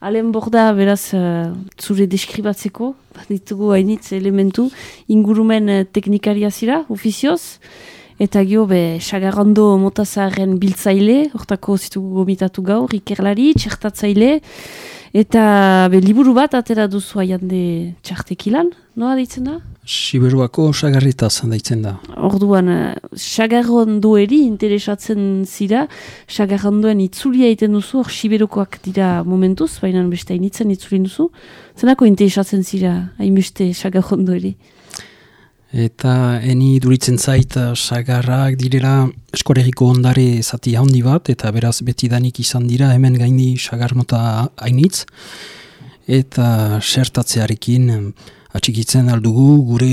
Alen borda, beraz, uh, zure deskribatzeko, ditugu hainitz elementu, ingurumen uh, teknikaria zira, ofizioz, eta gio, be, sagarrando motazaren biltzaile, hortako zitugu gomitatu gaur, ikerlari, txertatzaile, Eta be, liburu bat atera duzu aiande txartekilan, noa ditzen da? Siberuako sagarritaz daitzen da. Orduan, sagarrondoeri interesatzen zira, sagarrondoen itzulia egiten duzu, hor siberukoak dira momentuz, baina beste hainitzen itzulin duzu. Zenako interesatzen zira, hainbeste sagarrondoeri? Eta eni duritzen zait eh, sagarrak direla eskoregiko ondare zati handi bat, eta beraz betidanik izan dira hemen gaini sagarmota hainitz. Eta sertatzearekin atxikitzen aldugu gure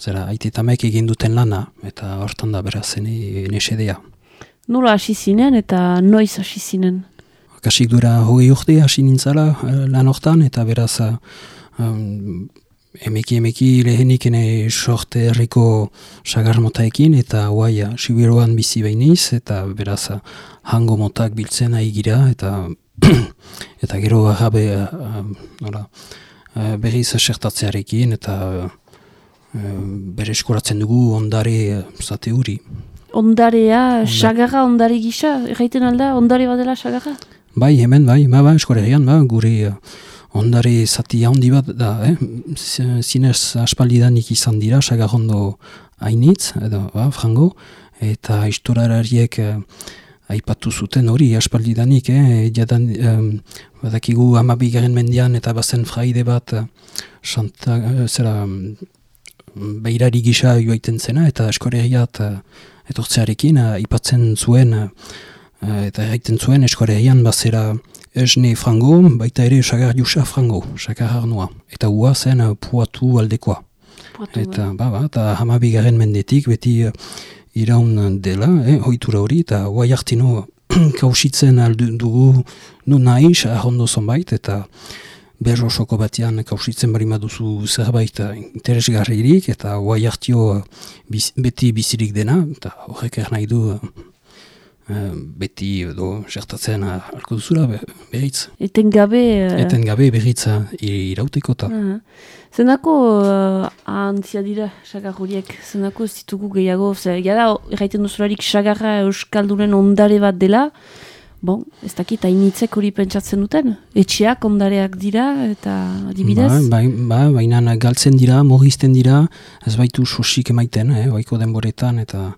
zera, aitetamek egin duten lana, eta hortan da beraz ene, nesedea. Nola hasi zinen eta noiz hasi zinen? Kasik dura hogei urte hasi nintzala eh, lan hortan, eta beraz um, emeki emeki lehenik ene sorte herriko sagarmotaekin eta guaia sibiruan bizi behiniz eta beraz hango motak biltzen ari gira eta eta gero uh, uh, berriz sertatzearekin eta uh, bere eskuratzen dugu ondare zate huri. Ondarea, sagarra ondare gisa, erraiten alda, ondare badela sagarra? Bai, hemen, bai, ba, ba, eskoregian, ba, guri ondare zati handi bat da, eh? zinez aspaldidanik izan dira, sagarrondo hainitz, edo, ba, frango, eta istorarariek eh, aipatu zuten hori aspaldidanik, eh? jadan, eh, badakigu amabigaren mendian eta bazen fraide bat, santa, eh, zera, beirari gisa joaiten zena, eta eskoregiat eh, etortzearekin, eh, aipatzen zuen, eh, eta erraiten zuen eskoregian bazera, esne frango, baita ere sagar jusa frango, sagar arnoa. Eta hua zen uh, puatu aldekoa. Puatu, eta, ba, ba, eta hamabigaren mendetik beti uh, iraun dela, eh, hoitura hori, eta hua jartino kausitzen aldu dugu nu nahi, ahondo zonbait, eta berro soko batean kausitzen bari maduzu zerbait interesgarririk, eta hua jartio uh, beti bizirik dena, eta horrek nahi du beti edo sertatzen alko duzula behitz. Eten gabe... Uh... Eten gabe behitza irauteko eta. Uh -huh. Zenako uh, ahantzia dira sagar horiek, zenako ez ditugu gehiago, zer, gara erraiten duzularik sagarra euskaldunen ondare bat dela, bon, ez dakit hainitzek hori pentsatzen duten, etxeak ondareak dira eta adibidez? Ba, ba, baina galtzen dira, morrizten dira, ez baitu sosik emaiten, eh, baiko denboretan eta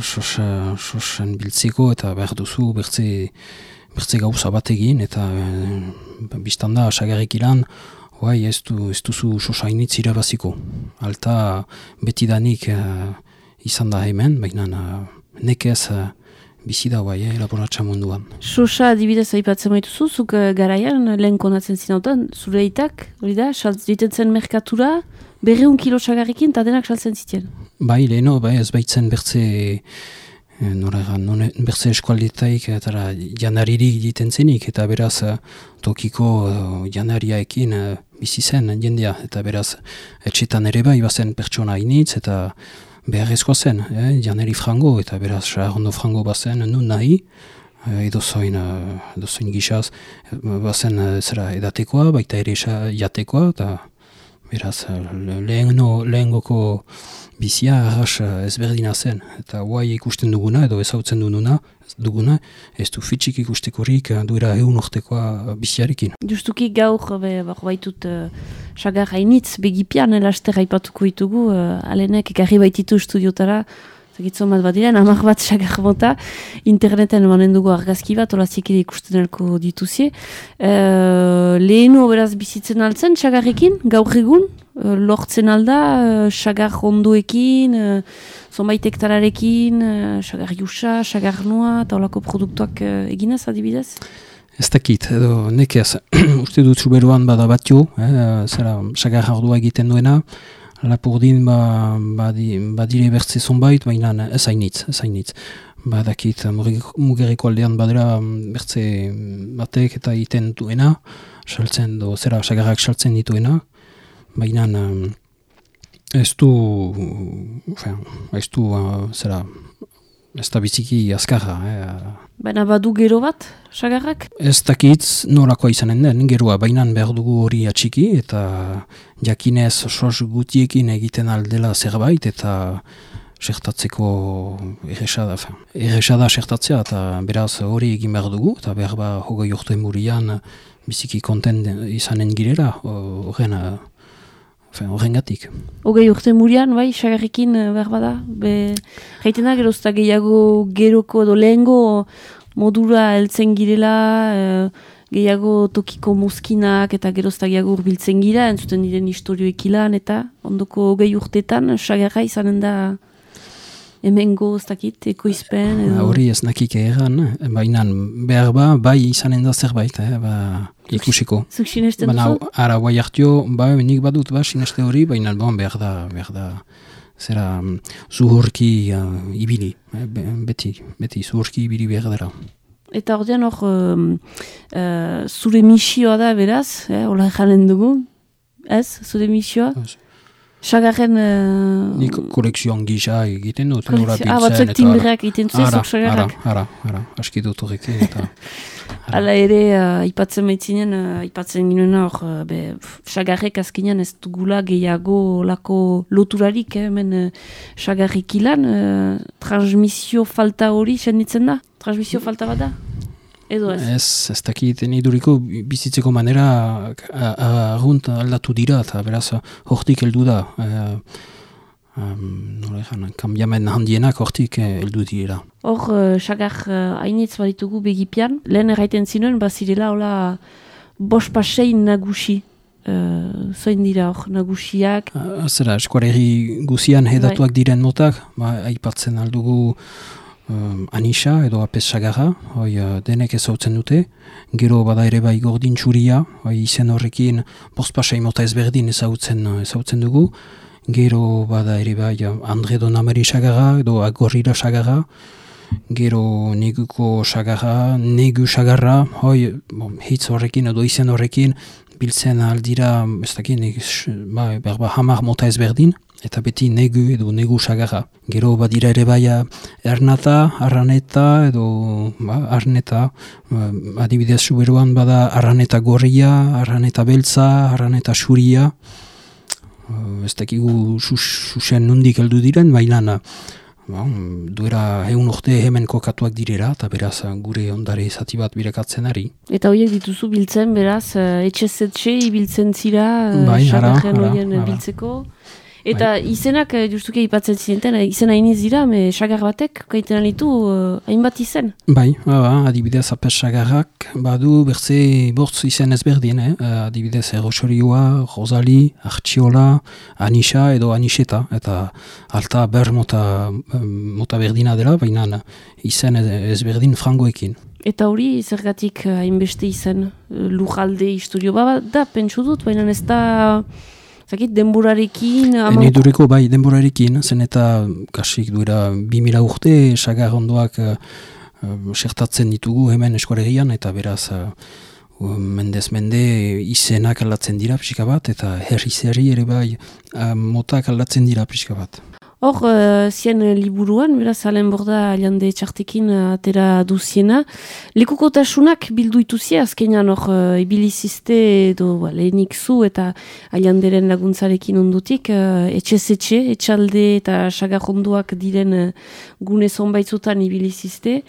sosen biltzeko eta behar duzu bertze, bertze gauza bat egin eta e, biztanda asagarrik ilan Bai, ez, du, ez duzu sosainitz irabaziko. Alta betidanik uh, izan da hemen, baina uh, nekez uh, bizi da bai, eh, laboratza munduan. Sosa adibidez aipatzen maituzu, zuk uh, garaian lehen konatzen zinautan, zure itak, hori da, zen merkatura, berreun kilo txagarrikin eta denak saltzen ziten. Bai, leheno, bai, ez baitzen bertze, eh, nora bertze eskualdetaik eta janaririk egiten zenik, eta beraz eh, tokiko uh, janariaekin bizi zen jendea, eta beraz etxetan ere bai, bazen pertsona initz, eta beharrezkoa zen, eh, janari frango, eta beraz ondo frango bazen, nun nahi, edo zoin, edo zoin gixaz, bazen zera edatekoa, baita ere jatekoa, eta Beraz, lehen goko bizia arras ezberdina zen. Eta guai ikusten duguna, edo ezautzen duguna, duguna ez du fitxik ikustekorik duera egun ortekoa biziarekin. Justuki gaur, be, baitut, uh, sagar hainitz, begipian, elaster haipatuko ditugu, uh, alenek, ekarri baititu studiotara, Zagitzen bat badiren, amak bat sagar bota, interneten manen dugu argazki bat, hola zikide ikusten elko dituzie. E, lehenu beraz bizitzen altzen, sagarrekin, gaur egun, e, lortzen alda, e, sagar onduekin, e, zonbait hektararekin, e, sagar jusa, sagar noa, eta holako produktuak e, eginez adibidez? Ez dakit, edo nekez, uste dut zuberuan bada bat jo, eh, zera, sagar egiten duena, lapurdin ba, badire bertze zonbait, baina ez hainitz, ez hainitz. Badakit, mugeriko aldean badera mm, bertze batek eta iten duena, saltzen do, zera, sagarrak saltzen dituena, baina ez du, ez du, uh, zera, ez da biziki azkarra. Eh. Baina badu gero bat, sagarrak? Ez dakitz nolakoa izanen den, geroa bainan behar dugu hori atxiki, eta jakinez sos gutiekin egiten aldela zerbait, eta sertatzeko erresada, erresada sertatzea, eta beraz hori egin behar dugu, eta behar ba hogei urte murian biziki konten izanen girela, horren horren gatik. Hogei urte murian, bai, sagarrikin eh, behar bada? Be, Gaitena gerozta gehiago geroko edo lehengo modura heltzen girela, e, gehiago tokiko muzkinak eta gerozta gehiago urbiltzen gira, entzuten diren historioek ilan, eta ondoko hogei urtetan sagarra izanen da hemen goztakit, ekoizpen. Ba, hori ez nakik egan, baina behar ba, bai izanen da zerbait, eh, ba, ikusiko. Zuk sinesten duzu? Ara, guai hartio, ba, nik badut, ba, sineste hori, baina bon, behar da, behar da, zera, zuhurki uh, ibili, eh, beti, beti, zuhurki ibili behar dara. Eta ordean hor, uh, zure misioa da, beraz, eh, hola janen dugu, ez, zure misioa? Sagarren... Uh... Nik kolekzioan gisa egiten dut, biltzen. Ah, batzuk timbreak egiten dut, zezok sagarrak. Ara, ara, ara, aski dut horrekin eta... Hala ere, uh, ipatzen maitzinen, uh, ipatzen ginen hor, uh, be, sagarrek azkenean ez dugula gehiago lako loturarik, eh, men uh, sagarrik ilan, uh, transmisio falta hori, senditzen da? Transmisio falta bada? Edo ez? Ez, ez dakit, iduriko bizitzeko manera argunt aldatu dira, eta beraz, hortik heldu da. E, um, Nola kambiamen handienak hortik eh, heldu dira. Hor, uh, sagar uh, hainitz baditugu begipian, lehen erraiten zinuen, bazirela, hola, bos pasein nagusi. Uh, zoin dira hor, nagusiak? Uh, zera, eskuaregi guzian hedatuak bai. diren motak, ba, aipatzen aldugu um, anisa edo apesagarra, hoi uh, denek ezautzen dute, gero bada ere bai gordin txuria, hoi izen horrekin postpasai mota ezberdin ezautzen, ezautzen dugu, gero bada ere bai uh, Andre Donamari sagarra edo agorrira sagarra, gero neguko sagarra, negu sagarra, hoi bon, hitz horrekin edo izen horrekin biltzen aldira, ez dakit, ba, hamar mota ezberdin, eta beti negu edo negu sagarra. Gero badira ere baia ernata, arraneta edo ba, arneta, ba, adibidez suberuan bada arraneta gorria, arraneta beltza, arraneta suria, uh, ez dakigu susen nundik heldu diren, baina Ba, duera egun urte hemen kokatuak direra, eta beraz gure ondare izati bat birekatzen ari. Eta horiek dituzu biltzen, beraz, etxe-zetxe ibiltzen zira, bai, ara, biltzeko. Eta bai. izenak, eh, justuke ipatzen zinten, eh, izena iniz dira, me sagar batek, kaiten alitu, uh, hainbat izen? Bai, ba, ba, adibidez apes sagarrak, badu bertze bortz izen ezberdin, eh? adibidez Erosorioa, Rosali, Artxiola, Anisa edo Aniseta, eta alta ber mota, mota berdina dela, baina izen ezberdin frangoekin. Eta hori, zergatik hainbeste izen, lujalde historio, ba, da, pentsu dut, baina ez da... Zakit, denborarekin... Ene dureko bai, denborarekin, zen eta kasik duera bimila urte, sagar ondoak uh, sertatzen ditugu hemen eskoregian, eta beraz uh, mendez mende izenak aldatzen dira pixka bat, eta herri zerri ere bai motak aldatzen dira pixka bat. Hor, uh, zien liburuan, beraz, alen borda jande txartekin uh, atera duziena. Lekukotasunak bildu ituzie, azkenean hor, uh, ibiliziste edo ba, lehenik zu eta alianderen laguntzarekin ondutik, uh, etxe-zetxe, etxalde eta sagarronduak diren uh, gune zonbaitzutan ibiliziste.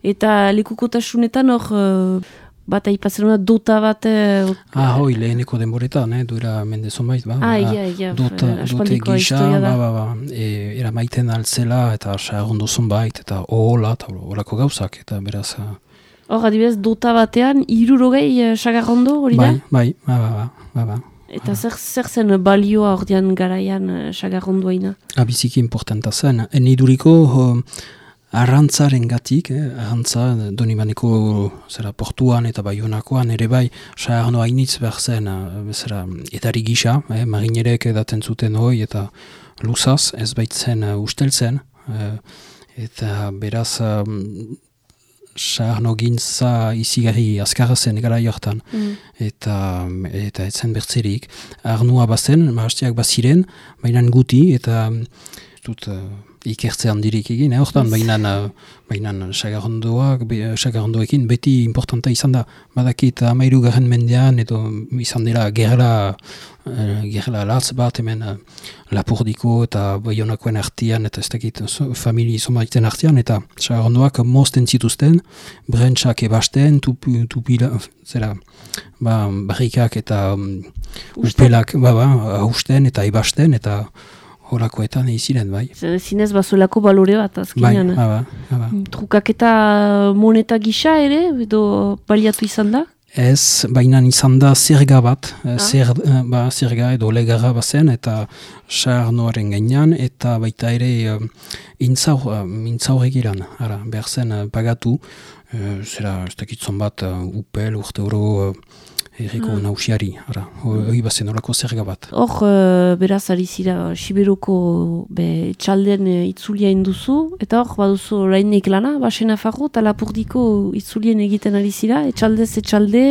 Eta lekukotasunetan hor, bat aipatzen da dota bat... Uh, ah, hoi, leheneko denboretan, eh, duera mendezon bait, ba. Ah, ia, ia, dota, dute gisa, ba, ba, ba, e, era maiten altzela, eta sagondo bait, eta ohola, eta horako gauzak, eta beraz... Hor, adibidez, dota batean, irurogei uh, sagarrondo, hori da? Bai, bai, ba, ba, ba, ba. Eta zer, zer zen balioa ordean garaian uh, sagarrondoaina? Abiziki importanta zen. En iduriko, uh, arrantzaren gatik, eh, arrantza donimaneko zera, portuan eta baionakoan ere bai saarno hainitz behar zen eh, zera, edari gisa, eh, marinerek edaten zuten hoi eta luzaz ez baitzen uh, usteltzen eh, eta beraz um, saarno gintza izigarri azkarra zen gara jortan mm. eta, eta etzen bertzerik arnua bazen, maastiak baziren, baina guti eta dut ikertze handirik egin, eh, hortan, baina baina sagarrondoekin beti importanta izan da, badakit amairu garen mendean, edo izan dira gerla, uh, gerla latz bat, hemen uh, lapurdiko eta baionakoen artian, eta ez dakit so, famili somaiten artian, eta sagarrondoak mozten zituzten, brentsak ebasten, tupila, zera, ba, barrikak eta um, upelak, ba, ba, hausten eta ebasten, eta horakoetan iziren, bai. Zinez bazolako balore bat, azkenean. Bai, ba, ba, ba. Trukak eta moneta gisa ere, edo baliatu izan da? Ez, baina izan da zerga bat, ah. zer, ba, zerga edo legarra bazen, eta sar noaren gainean, eta baita ere uh, intzaur, uh, intzaur egiran, ara, behar zen pagatu, uh, zera, ez dakitzon bat, upel, urte oro, erriko hmm. nausiari, ara, hori bazen horako zerga bat. Hor, uh, beraz, ari zira, Siberoko be, txalden uh, itzulia induzu, eta hor, baduzu rainik lana, basen afarro, eta lapurdiko itzulien egiten ari zira, etxalde, etxalde,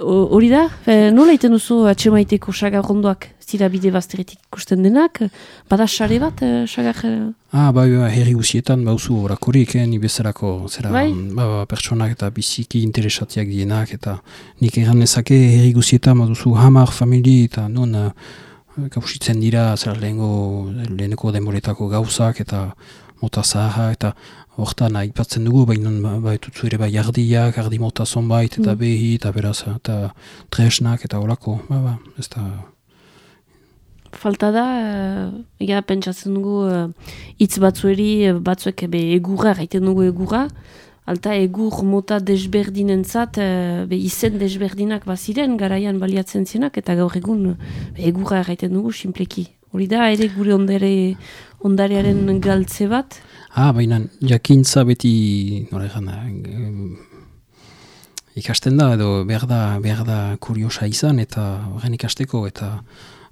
hori da? E, nola iten duzu atxemaiteko sagarrondoak? Zira bide bazteretik ikusten denak, bada sare bat, sagar... Ah, bai, bai, herri guzietan, bauzu orakorik, eh, ni bezalako, zera, bai? ba, ba, pertsonak eta biziki interesatiak dienak, eta nik egan ezake herri guzietan, baduzu hamar famili, eta non, uh, kausitzen dira, zera, lehenko, leheneko denboretako gauzak, eta mota zaharra, eta hortan aipatzen dugu, baina baitutzu ere bai jardiak, jardi mota zonbait, eta mm. behi, eta beraz, eta tresnak, eta horako, ba, ba, ez da... Falta da, uh, pentsatzen dugu, uh, hitz batzueri, uh, batzuek be egurra, gaiten dugu egurra, alta egur mota desberdinen zat, be izen desberdinak baziren, garaian baliatzen zenak, eta gaur egun egurra gaiten dugu, simpleki. Hori da, ere gure ondare, ondarearen galtze bat, Ah, baina jakintza beti, nore gana, ikasten da, edo behar da, behar da kuriosa izan, eta horren ikasteko, eta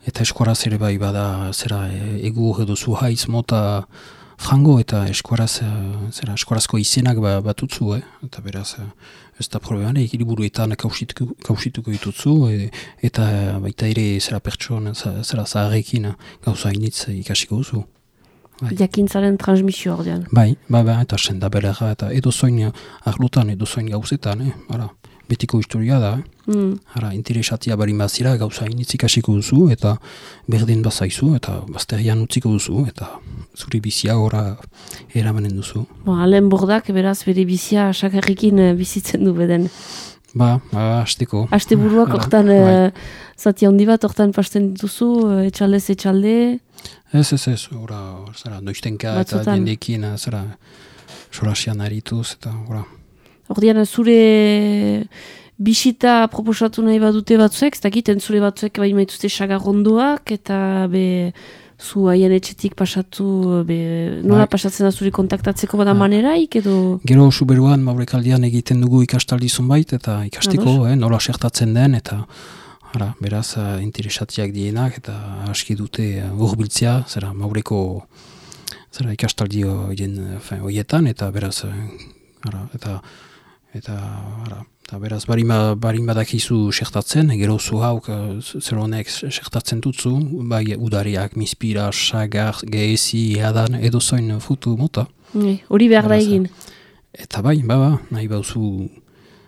eta eskoraz ere bai bada, zera, egu edo zuhaiz mota frango, eta eskoraz, zera, eskorazko izenak ba, batutzu, eh? eta beraz, ez da probleman, ekiliburuetan kausituko, kausituko ditutzu, e, eta baita ere zera pertson, zera zaharrekin gauza initz ikasiko duzu. Bai. Jakintzaren transmisio ordean. Bai, bai, bai, eta senda belega, eta edo zoin ahlutan, edo zoin gauzetan, eh? Ara, betiko historia da, eh? Mm. Ara, interesatia bari mazira gauza initzikasiko duzu, eta berdin bazaizu, eta bazterian utziko duzu, eta zuri bizia gora eramanen duzu. Bo, alen bordak, beraz, bere bizia sakarrikin uh, bizitzen du beden. Ba, ba, hasteko. Haste buruak, hortan, bai. Zati handi bat, hortan pasten dituzu, etxaldez, etxalde, Ez, ez, ez, ora, zara, noiztenka eta diendekin, zara, sorasian arituz, eta, ora. Ordean, zure bisita proposatu nahi badute batzuek, ez dakit, entzule batzuek bai maituzte sagarrondoak, eta be, zu haien etxetik pasatu, be, nola bai. pasatzen da zure kontaktatzeko bada ah. maneraik, edo... Gero, suberuan, maurekaldian egiten dugu ikastaldi zunbait, eta ikastiko, eh, nola sertatzen den, eta... Hala, beraz, uh, interesatiak dienak eta aski dute urbiltzea, uh, zera, maureko zera, ikastaldi horietan, eta beraz, uh, eta, eta, ara, eta beraz, barin, barin badakizu sertatzen, gero zu hauk, zer honek sertatzen dutzu, bai udariak, mispira, sagar, gehezi, eadan, edo zoin futu mota. Hori behar da egin. Eta bai, ba, ba, nahi bauzu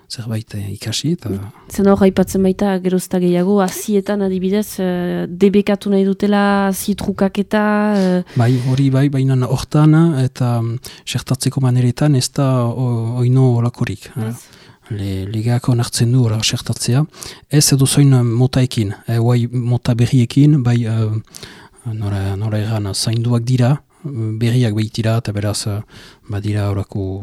zerbait eh, ikasi eta... Zen hor haipatzen baita gerozta gehiago, azietan adibidez, uh, debekatu nahi dutela zitrukak eta... Uh... Bai, hori bai, baina hortan eta sertatzeko maneretan ez da oino olakorik. Le, legeako nartzen du ora sertatzea. Ez edo zoin motaekin, e, mota berriekin, bai uh, nora, nora egan zainduak dira, berriak behitira eta beraz eh, badira horako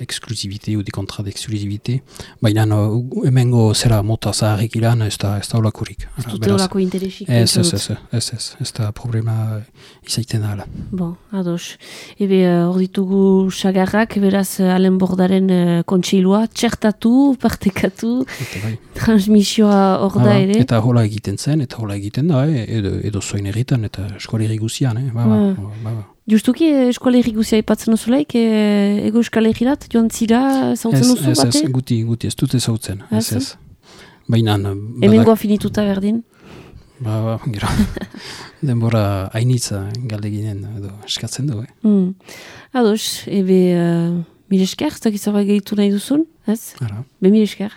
eksklusibite ou kontra d'eksklusibite baina no, emengo zera mota zaharrik ilan ez da ez da horakorik ez dute horako interesik ez ez ez ez ez ez da problema izaiten ala bon, ados. Ebe eh, hor ditugu sagarrak beraz eh, alen bordaren uh, kontseilua txertatu, partekatu bai. transmisioa hor da ere. eta hola egiten zen eta hola egiten da edo, edo zoin erritan eta eskoleri guzian eh? ba, ba, mm. ba. Justuki eh, eskolegik guzia ipatzen ozulaik, e, eh, ego eskalegirat, joan zira, zautzen oso bate? Ez, ez, guti, guti, ez dute zautzen, ez, ez. Baina... Hemen goa finituta berdin? Ba, ba, gero. Denbora hainitza galdeginen edo eskatzen du, eh? Mm. Ados, ebe, uh, mire esker, ez dakit zerbait gehitu nahi duzun, ez? Ara. Be mire esker.